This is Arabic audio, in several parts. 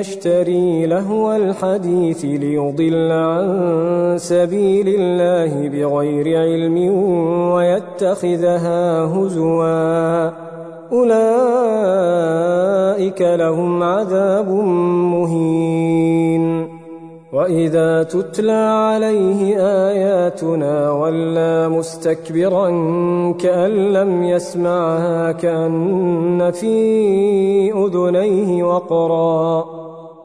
يشتري لهو الحديث ليضل عن سبيل الله بغير علم ويتخذها هزوا. أولئك لهم عذاب مهين. وإذا تتلى عليه آياتنا ولى مستكبرا كأن لم يسمعها كأن في أذنيه وقرا.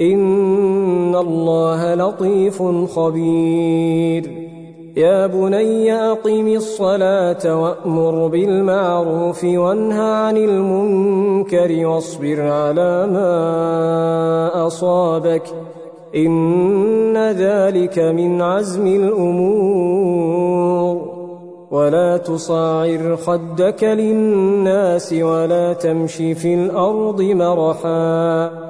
إن الله لطيف خبير. يا بني أقم الصلاة وأمر بالمعروف وانهى عن المنكر واصبر على ما أصابك. إن ذلك من عزم الأمور. ولا تصاعر خدك للناس ولا تمشي في الأرض مرحاً.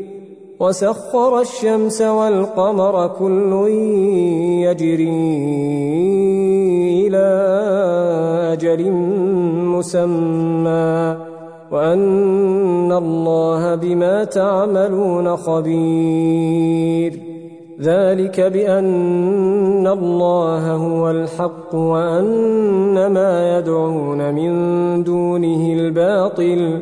وسخر الشمس والقمر كل يجري إلى أجل مسمى وأن الله بما تعملون خبير ذلك بأن الله هو الحق وأن ما يدعون من دونه الباطل